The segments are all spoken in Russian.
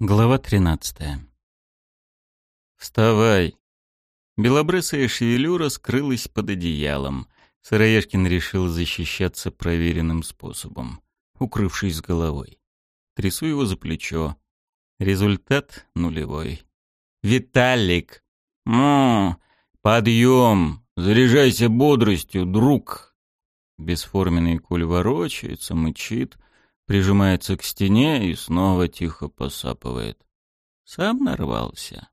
Глава 13. «Вставай!» Белобрысая шевелюра скрылась под одеялом. Сыроежкин решил защищаться проверенным способом, укрывшись головой. Трясу его за плечо. Результат нулевой. «Виталик! Му! Подъем! Заряжайся бодростью, друг!» Бесформенный куль ворочается, мычит — прижимается к стене и снова тихо посапывает. Сам нарвался.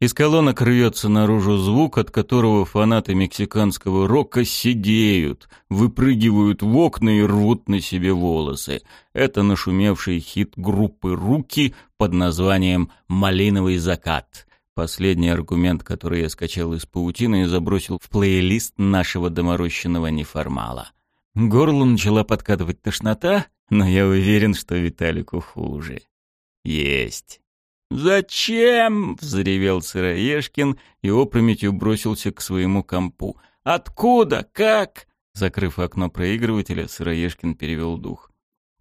Из колонок рвется наружу звук, от которого фанаты мексиканского рока сидеют, выпрыгивают в окна и рвут на себе волосы. Это нашумевший хит группы «Руки» под названием «Малиновый закат». Последний аргумент, который я скачал из паутины и забросил в плейлист нашего доморощенного неформала. Горло начала подкатывать тошнота, но я уверен, что Виталику хуже. Есть. «Зачем?» — взревел Сыроежкин и опрометью бросился к своему компу. «Откуда? Как?» Закрыв окно проигрывателя, Сыроежкин перевел дух.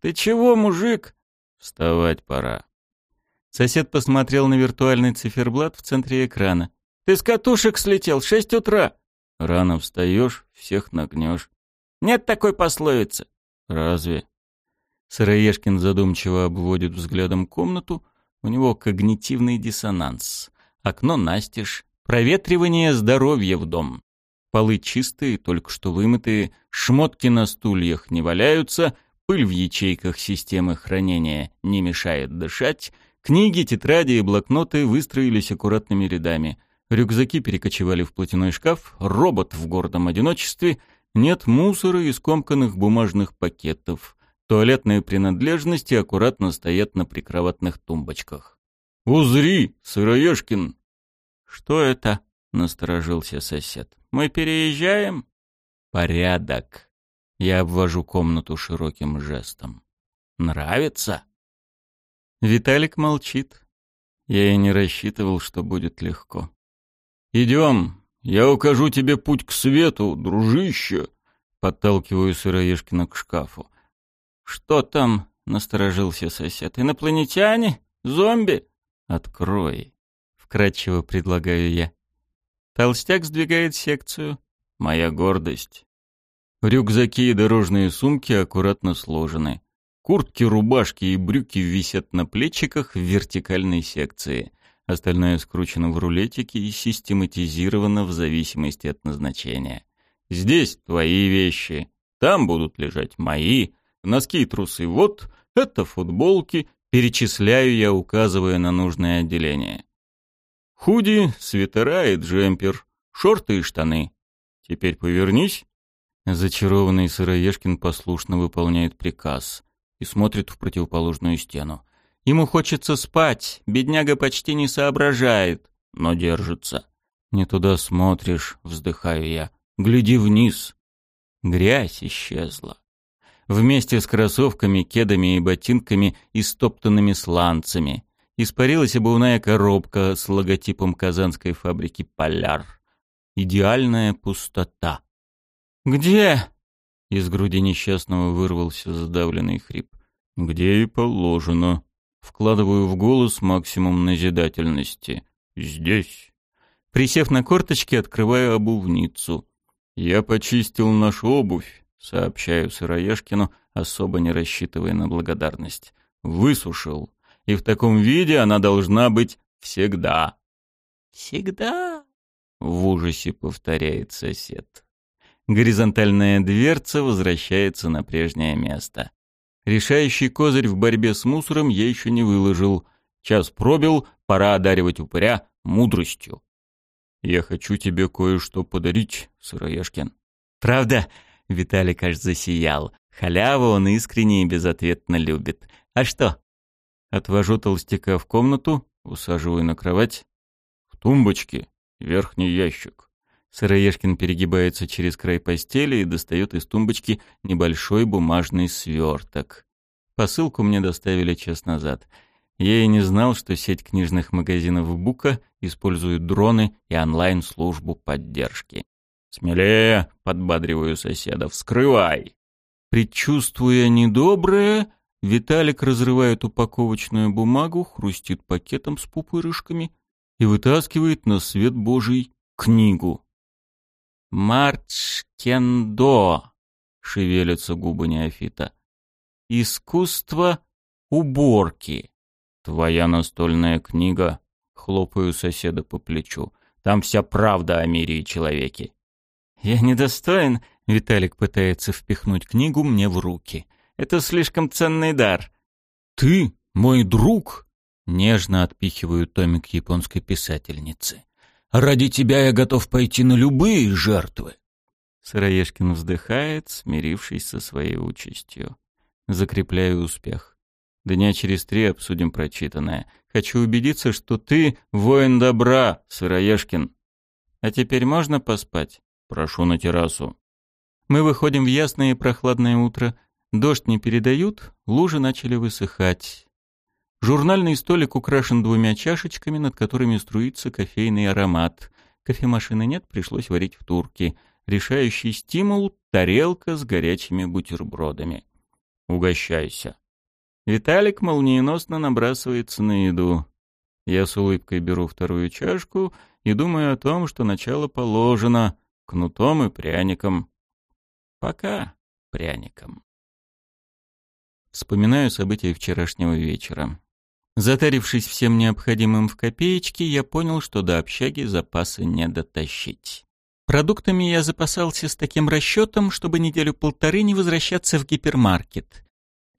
«Ты чего, мужик?» «Вставать пора». Сосед посмотрел на виртуальный циферблат в центре экрана. «Ты с катушек слетел, шесть утра!» «Рано встаешь, всех нагнешь». «Нет такой пословицы». «Разве?» Сыроежкин задумчиво обводит взглядом комнату. У него когнитивный диссонанс. Окно настежь. Проветривание здоровья в дом. Полы чистые, только что вымытые, шмотки на стульях не валяются, пыль в ячейках системы хранения не мешает дышать, книги, тетради и блокноты выстроились аккуратными рядами. Рюкзаки перекочевали в платяной шкаф, робот в гордом одиночестве, нет мусора и скомканных бумажных пакетов. Туалетные принадлежности аккуратно стоят на прикроватных тумбочках. «Узри, Сыроежкин!» «Что это?» — насторожился сосед. «Мы переезжаем?» «Порядок!» Я обвожу комнату широким жестом. «Нравится?» Виталик молчит. Я и не рассчитывал, что будет легко. «Идем, я укажу тебе путь к свету, дружище!» Подталкиваю Сыроежкина к шкафу. «Что там?» — насторожился сосед. «Инопланетяне? Зомби?» «Открой», — вкратчиво предлагаю я. Толстяк сдвигает секцию. Моя гордость. Рюкзаки и дорожные сумки аккуратно сложены. Куртки, рубашки и брюки висят на плечиках в вертикальной секции. Остальное скручено в рулетики и систематизировано в зависимости от назначения. Здесь твои вещи, там будут лежать мои, носки и трусы. Вот это футболки, перечисляю я, указывая на нужное отделение. Худи, свитера и джемпер, шорты и штаны. Теперь повернись. Зачарованный Сыроежкин послушно выполняет приказ и смотрит в противоположную стену. Ему хочется спать, бедняга почти не соображает, но держится. Не туда смотришь, вздыхаю я. Гляди вниз. Грязь исчезла вместе с кроссовками, кедами и ботинками и стоптанными сланцами. Испарилась обувная коробка с логотипом казанской фабрики «Поляр». Идеальная пустота. «Где?» — из груди несчастного вырвался задавленный хрип. «Где и положено». Вкладываю в голос максимум назидательности. «Здесь». Присев на корточки, открываю обувницу. «Я почистил нашу обувь сообщаю Сыроежкину, особо не рассчитывая на благодарность. Высушил. И в таком виде она должна быть всегда. Всегда? В ужасе повторяет сосед. Горизонтальная дверца возвращается на прежнее место. Решающий козырь в борьбе с мусором я еще не выложил. Час пробил, пора одаривать упыря мудростью. «Я хочу тебе кое-что подарить, Сыроежкин». «Правда?» Виталик аж засиял. Халяву он искренне и безответно любит. А что? Отвожу толстяка в комнату, усаживаю на кровать. В тумбочке верхний ящик. Сыроежкин перегибается через край постели и достает из тумбочки небольшой бумажный сверток. Посылку мне доставили час назад. Я и не знал, что сеть книжных магазинов Бука использует дроны и онлайн-службу поддержки. «Смелее!» — подбадриваю соседа. «Вскрывай!» Предчувствуя недоброе, Виталик разрывает упаковочную бумагу, хрустит пакетом с пупырышками и вытаскивает на свет Божий книгу. «Марчкендо», — шевелятся губы неофита. «Искусство уборки». «Твоя настольная книга», — хлопаю соседа по плечу. «Там вся правда о мире и человеке». «Я недостоин», — Виталик пытается впихнуть книгу мне в руки. «Это слишком ценный дар». «Ты мой друг?» — нежно отпихиваю томик японской писательницы. «Ради тебя я готов пойти на любые жертвы». Сыроежкин вздыхает, смирившись со своей участью. Закрепляю успех. Дня через три обсудим прочитанное. Хочу убедиться, что ты воин добра, Сыроежкин. А теперь можно поспать? Прошу на террасу. Мы выходим в ясное и прохладное утро. Дождь не передают, лужи начали высыхать. Журнальный столик украшен двумя чашечками, над которыми струится кофейный аромат. Кофемашины нет, пришлось варить в турке. Решающий стимул — тарелка с горячими бутербродами. Угощайся. Виталик молниеносно набрасывается на еду. Я с улыбкой беру вторую чашку и думаю о том, что начало положено кнутом и пряником. Пока пряником. Вспоминаю события вчерашнего вечера. Затарившись всем необходимым в копеечке, я понял, что до общаги запасы не дотащить. Продуктами я запасался с таким расчетом, чтобы неделю-полторы не возвращаться в гипермаркет.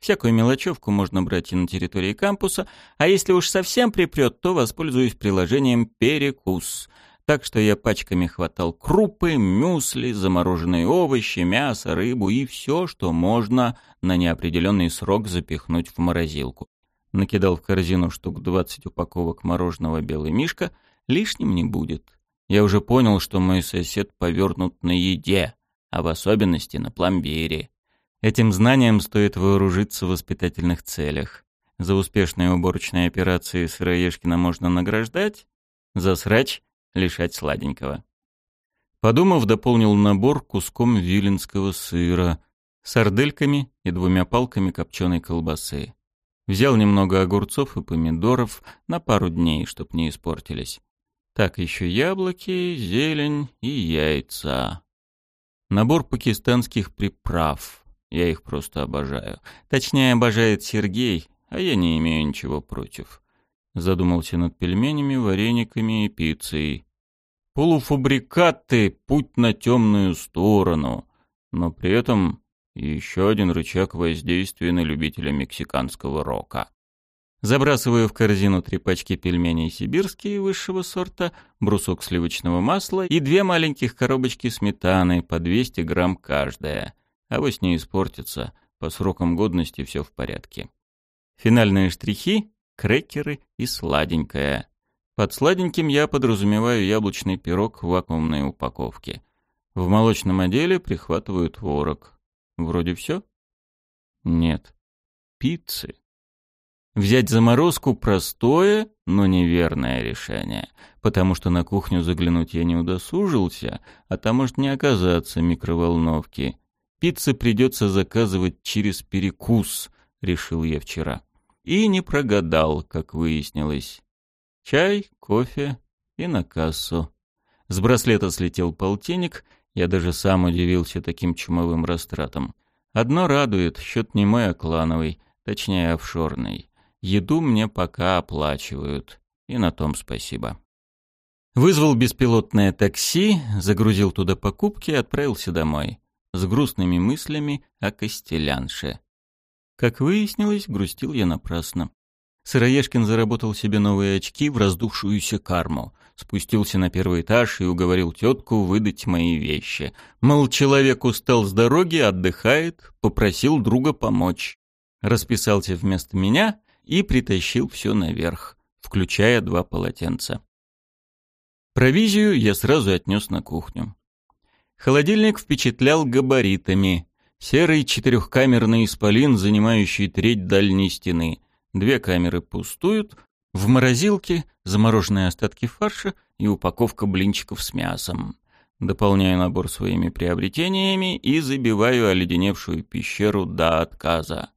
Всякую мелочевку можно брать и на территории кампуса, а если уж совсем припрет, то воспользуюсь приложением «Перекус». Так что я пачками хватал крупы, мюсли, замороженные овощи, мясо, рыбу и все, что можно на неопределенный срок запихнуть в морозилку. Накидал в корзину штук 20 упаковок мороженого «Белый мишка», лишним не будет. Я уже понял, что мой сосед повернут на еде, а в особенности на пломбире. Этим знанием стоит вооружиться в воспитательных целях. За успешные уборочные операции Сыроежкина можно награждать, за срач — лишать сладенького. Подумав, дополнил набор куском виленского сыра, сардельками и двумя палками копченой колбасы. Взял немного огурцов и помидоров на пару дней, чтоб не испортились. Так еще яблоки, зелень и яйца. Набор пакистанских приправ — я их просто обожаю. Точнее, обожает Сергей, а я не имею ничего против. Задумался над пельменями, варениками и пиццей. Полуфабрикаты — путь на темную сторону, но при этом еще один рычаг воздействия на любителя мексиканского рока. Забрасываю в корзину три пачки пельменей сибирские высшего сорта, брусок сливочного масла и две маленьких коробочки сметаны по 200 грамм каждая. Авось не испортится, по срокам годности все в порядке. Финальные штрихи — крекеры и сладенькое. Под сладеньким я подразумеваю яблочный пирог в вакуумной упаковке. В молочном отделе прихватываю творог. Вроде все? Нет. Пиццы. Взять заморозку — простое, но неверное решение, потому что на кухню заглянуть я не удосужился, а там может не оказаться микроволновки. Пиццы придется заказывать через перекус, решил я вчера. И не прогадал, как выяснилось. Чай, кофе и на кассу. С браслета слетел полтинник, я даже сам удивился таким чумовым растратам. Одно радует, счет не мой, а клановый, точнее офшорный. Еду мне пока оплачивают, и на том спасибо. Вызвал беспилотное такси, загрузил туда покупки и отправился домой с грустными мыслями о Костелянше. Как выяснилось, грустил я напрасно. Сыроежкин заработал себе новые очки в раздувшуюся карму, спустился на первый этаж и уговорил тетку выдать мои вещи. Мол, человек устал с дороги, отдыхает, попросил друга помочь. Расписался вместо меня и притащил все наверх, включая два полотенца. Провизию я сразу отнес на кухню. Холодильник впечатлял габаритами. Серый четырехкамерный исполин, занимающий треть дальней стены. Две камеры пустуют. В морозилке замороженные остатки фарша и упаковка блинчиков с мясом. Дополняю набор своими приобретениями и забиваю оледеневшую пещеру до отказа.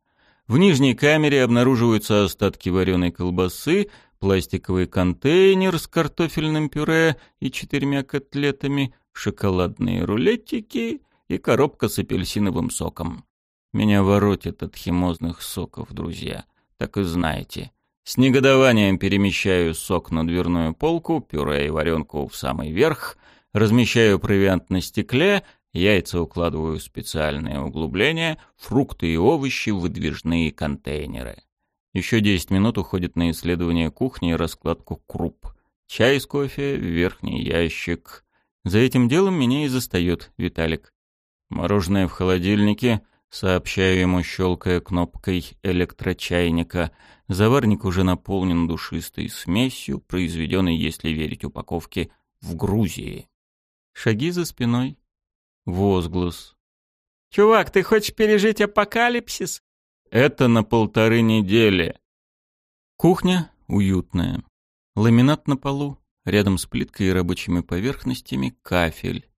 В нижней камере обнаруживаются остатки вареной колбасы, пластиковый контейнер с картофельным пюре и четырьмя котлетами, шоколадные рулетики и коробка с апельсиновым соком. Меня воротит от химозных соков, друзья. Так и знаете. С негодованием перемещаю сок на дверную полку, пюре и варенку в самый верх, размещаю провиант на стекле, яйца укладываю в специальные углубления, фрукты и овощи в выдвижные контейнеры. Еще 10 минут уходит на исследование кухни и раскладку круп. Чай с кофе в верхний ящик. За этим делом меня и застает Виталик. Мороженое в холодильнике, сообщаю ему, щелкая кнопкой электрочайника. Заварник уже наполнен душистой смесью, произведенной, если верить упаковке, в Грузии. Шаги за спиной. Возглас. «Чувак, ты хочешь пережить апокалипсис?» «Это на полторы недели». Кухня уютная. Ламинат на полу, рядом с плиткой и рабочими поверхностями кафель.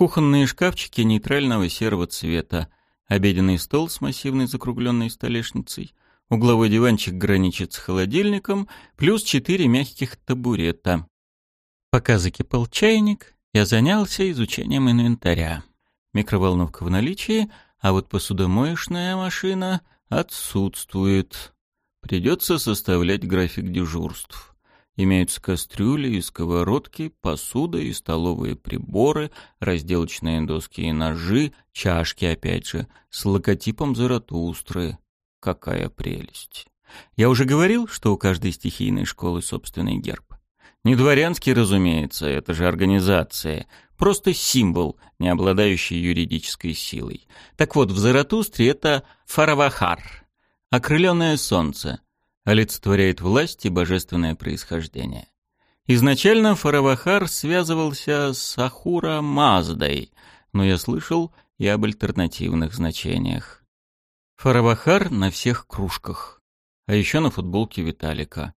Кухонные шкафчики нейтрального серого цвета, обеденный стол с массивной закругленной столешницей, угловой диванчик граничит с холодильником, плюс четыре мягких табурета. Пока закипал чайник, я занялся изучением инвентаря. Микроволновка в наличии, а вот посудомоечная машина отсутствует. Придется составлять график дежурств. Имеются кастрюли и сковородки, посуда и столовые приборы, разделочные доски и ножи, чашки, опять же, с логотипом Заратустры. Какая прелесть! Я уже говорил, что у каждой стихийной школы собственный герб. Не дворянский, разумеется, это же организация. Просто символ, не обладающий юридической силой. Так вот, в Заратустре это Фаравахар, окрыленное солнце, олицетворяет власть и божественное происхождение. Изначально Фаравахар связывался с Ахура Маздой, но я слышал и об альтернативных значениях. Фаравахар на всех кружках, а еще на футболке Виталика.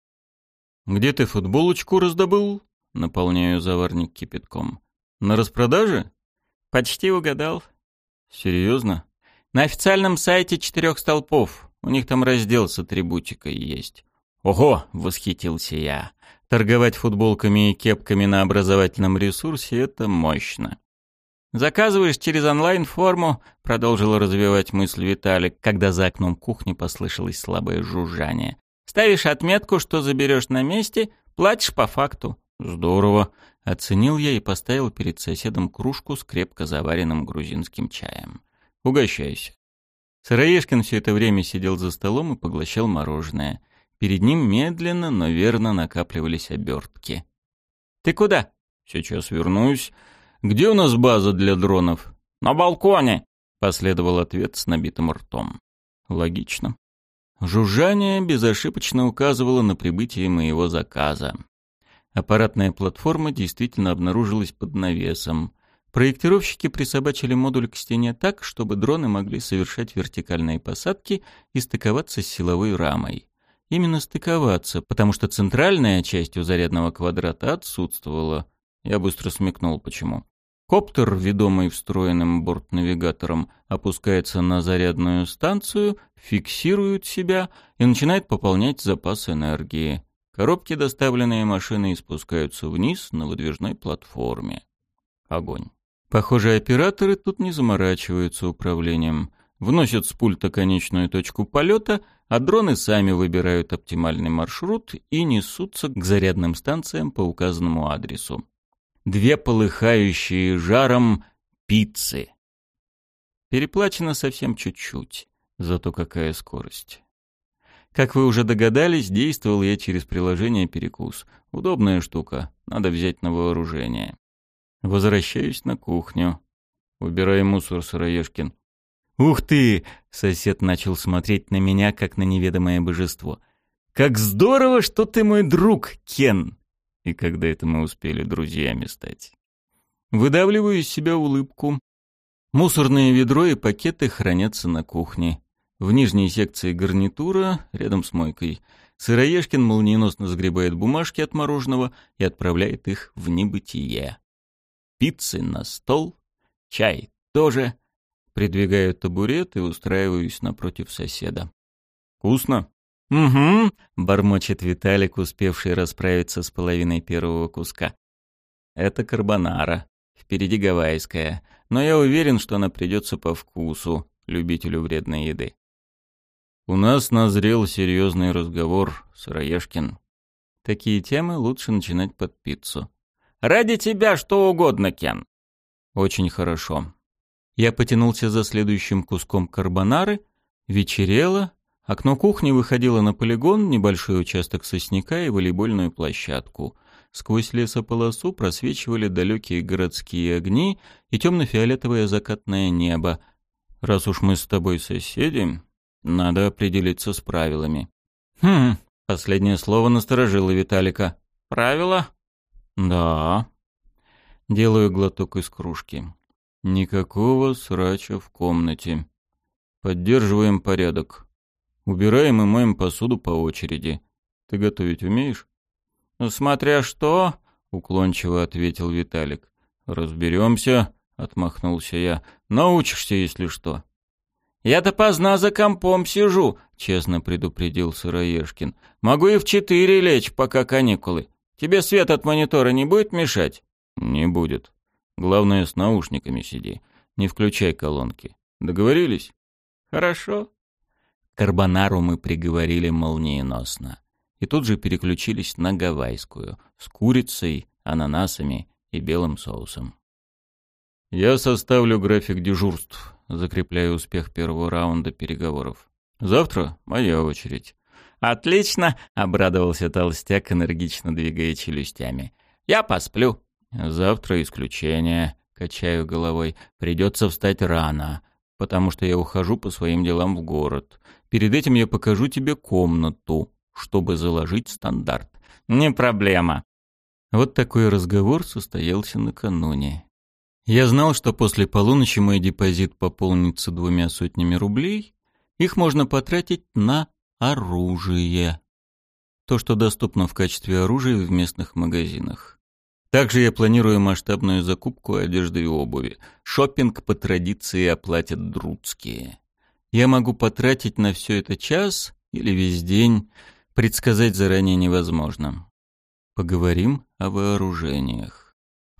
«Где ты футболочку раздобыл?» Наполняю заварник кипятком. «На распродаже?» «Почти угадал». «Серьезно?» «На официальном сайте четырех столпов. У них там раздел с атрибутикой есть». «Ого!» — восхитился я. «Торговать футболками и кепками на образовательном ресурсе — это мощно». «Заказываешь через онлайн-форму», — продолжил развивать мысль Виталик, когда за окном кухни послышалось слабое жужжание. Ставишь отметку, что заберешь на месте, платишь по факту. Здорово. Оценил я и поставил перед соседом кружку с крепко заваренным грузинским чаем. Угощайся. Сыроежкин все это время сидел за столом и поглощал мороженое. Перед ним медленно, но верно накапливались обертки. «Ты куда?» «Сейчас вернусь. Где у нас база для дронов?» «На балконе», — последовал ответ с набитым ртом. «Логично. Жужжание безошибочно указывало на прибытие моего заказа. Аппаратная платформа действительно обнаружилась под навесом. Проектировщики присобачили модуль к стене так, чтобы дроны могли совершать вертикальные посадки и стыковаться с силовой рамой. Именно стыковаться, потому что центральная часть у зарядного квадрата отсутствовала. Я быстро смекнул, почему. Коптер, ведомый встроенным бортнавигатором, опускается на зарядную станцию, фиксирует себя и начинает пополнять запас энергии. Коробки, доставленные машиной, спускаются вниз на выдвижной платформе. Огонь. Похоже, операторы тут не заморачиваются управлением. Вносят с пульта конечную точку полета, а дроны сами выбирают оптимальный маршрут и несутся к зарядным станциям по указанному адресу две полыхающие жаром пиццы. Переплачено совсем чуть-чуть, зато какая скорость. Как вы уже догадались, действовал я через приложение «Перекус». Удобная штука, надо взять на вооружение. Возвращаюсь на кухню. Убираю мусор, Сыроежкин. «Ух ты!» — сосед начал смотреть на меня, как на неведомое божество. «Как здорово, что ты мой друг, Кен!» И когда это мы успели друзьями стать? Выдавливаю из себя улыбку. Мусорное ведро и пакеты хранятся на кухне. В нижней секции гарнитура, рядом с мойкой, Сыроежкин молниеносно сгребает бумажки от мороженого и отправляет их в небытие. Пиццы на стол, чай тоже. Придвигаю табурет и устраиваюсь напротив соседа. Вкусно? Угу, бормочет Виталик, успевший расправиться с половиной первого куска. Это карбонара. Впереди гавайская. Но я уверен, что она придется по вкусу любителю вредной еды. У нас назрел серьезный разговор, Сыроежкин. Такие темы лучше начинать под пиццу. Ради тебя что угодно, Кен. Очень хорошо. Я потянулся за следующим куском карбонары. Вечерело. Окно кухни выходило на полигон, небольшой участок сосняка и волейбольную площадку. Сквозь лесополосу просвечивали далекие городские огни и темно-фиолетовое закатное небо. Раз уж мы с тобой соседи, надо определиться с правилами. Хм, последнее слово насторожило Виталика. Правила? Да. Делаю глоток из кружки. Никакого срача в комнате. Поддерживаем порядок. Убираем и моем посуду по очереди. Ты готовить умеешь? «Ну, «Смотря что», — уклончиво ответил Виталик. «Разберемся», — отмахнулся я. «Научишься, если что». «Я-то поздно за компом сижу», — честно предупредил Сыроежкин. «Могу и в четыре лечь, пока каникулы. Тебе свет от монитора не будет мешать?» «Не будет. Главное, с наушниками сиди. Не включай колонки. Договорились?» «Хорошо». Карбонару мы приговорили молниеносно и тут же переключились на гавайскую с курицей, ананасами и белым соусом. «Я составлю график дежурств», закрепляя успех первого раунда переговоров. «Завтра моя очередь». «Отлично!» — обрадовался толстяк, энергично двигая челюстями. «Я посплю». «Завтра исключение», — качаю головой. «Придется встать рано, потому что я ухожу по своим делам в город. Перед этим я покажу тебе комнату чтобы заложить стандарт. Не проблема. Вот такой разговор состоялся накануне. Я знал, что после полуночи мой депозит пополнится двумя сотнями рублей. Их можно потратить на оружие. То, что доступно в качестве оружия в местных магазинах. Также я планирую масштабную закупку одежды и обуви. Шопинг по традиции оплатят друдские. Я могу потратить на все это час или весь день, предсказать заранее невозможно. Поговорим о вооружениях.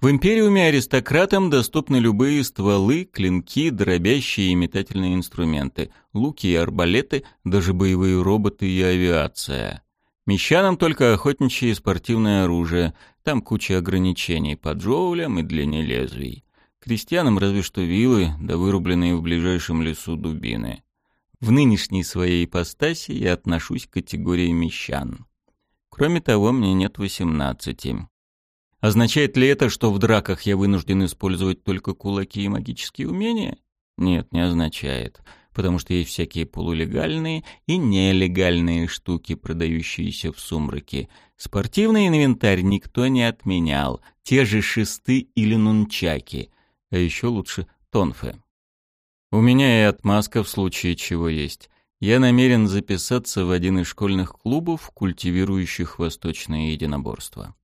В Империуме аристократам доступны любые стволы, клинки, дробящие и метательные инструменты, луки и арбалеты, даже боевые роботы и авиация. Мещанам только охотничье и спортивное оружие, там куча ограничений по джоулям и длине лезвий. Крестьянам разве что вилы, да вырубленные в ближайшем лесу дубины. В нынешней своей ипостаси я отношусь к категории мещан. Кроме того, мне нет восемнадцати. Означает ли это, что в драках я вынужден использовать только кулаки и магические умения? Нет, не означает, потому что есть всякие полулегальные и нелегальные штуки, продающиеся в сумраке. Спортивный инвентарь никто не отменял, те же шесты или нунчаки, а еще лучше тонфы. У меня и отмазка в случае чего есть. Я намерен записаться в один из школьных клубов, культивирующих восточное единоборство.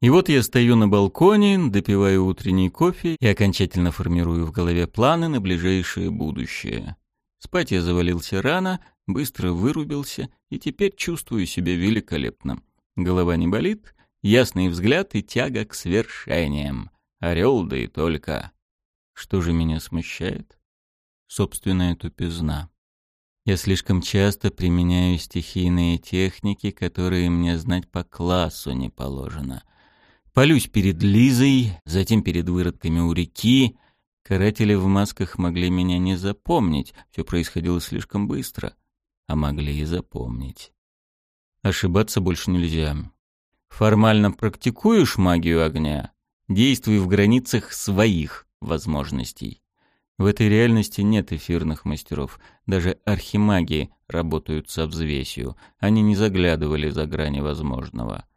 И вот я стою на балконе, допиваю утренний кофе и окончательно формирую в голове планы на ближайшее будущее. Спать я завалился рано, быстро вырубился и теперь чувствую себя великолепно. Голова не болит, ясный взгляд и тяга к свершениям. Орел да и только. Что же меня смущает? собственная тупизна. Я слишком часто применяю стихийные техники, которые мне знать по классу не положено. Полюсь перед Лизой, затем перед выродками у реки. Каратели в масках могли меня не запомнить, все происходило слишком быстро, а могли и запомнить. Ошибаться больше нельзя. Формально практикуешь магию огня, действуй в границах своих возможностей. В этой реальности нет эфирных мастеров. Даже архимаги работают со взвесью. Они не заглядывали за грани возможного.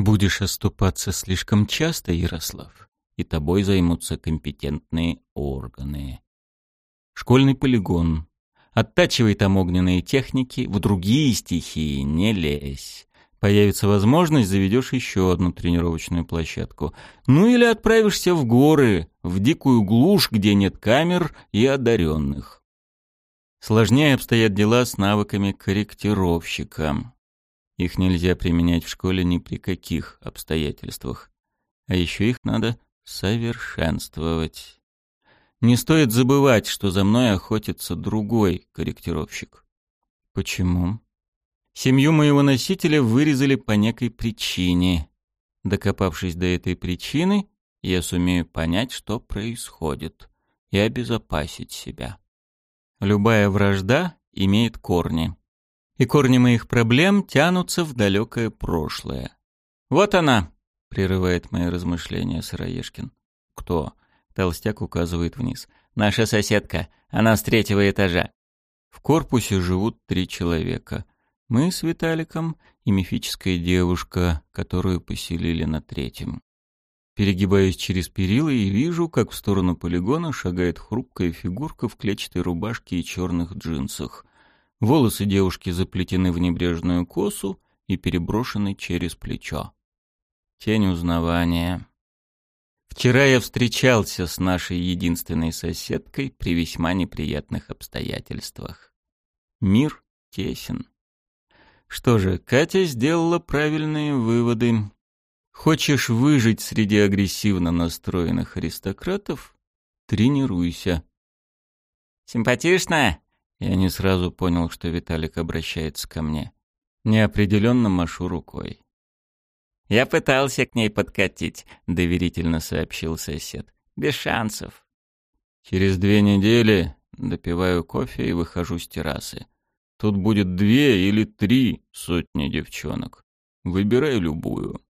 Будешь оступаться слишком часто, Ярослав, и тобой займутся компетентные органы. Школьный полигон. Оттачивай там огненные техники, в другие стихии не лезь. Появится возможность, заведешь еще одну тренировочную площадку. Ну или отправишься в горы, в дикую глушь, где нет камер и одаренных. Сложнее обстоят дела с навыками корректировщика. Их нельзя применять в школе ни при каких обстоятельствах. А еще их надо совершенствовать. Не стоит забывать, что за мной охотится другой корректировщик. Почему? Семью моего носителя вырезали по некой причине. Докопавшись до этой причины, я сумею понять, что происходит, и обезопасить себя. Любая вражда имеет корни. И корни моих проблем тянутся в далекое прошлое. «Вот она!» — прерывает мои размышления Сыроежкин. «Кто?» — толстяк указывает вниз. «Наша соседка. Она с третьего этажа». В корпусе живут три человека. Мы с Виталиком и мифическая девушка, которую поселили на третьем. Перегибаюсь через перила и вижу, как в сторону полигона шагает хрупкая фигурка в клетчатой рубашке и черных джинсах. Волосы девушки заплетены в небрежную косу и переброшены через плечо. Тень узнавания. Вчера я встречался с нашей единственной соседкой при весьма неприятных обстоятельствах. Мир тесен. Что же, Катя сделала правильные выводы. Хочешь выжить среди агрессивно настроенных аристократов? Тренируйся. Симпатичная? Я не сразу понял, что Виталик обращается ко мне. Неопределенно машу рукой. «Я пытался к ней подкатить», — доверительно сообщил сосед. «Без шансов». Через две недели допиваю кофе и выхожу с террасы. Тут будет две или три сотни девчонок. Выбирай любую.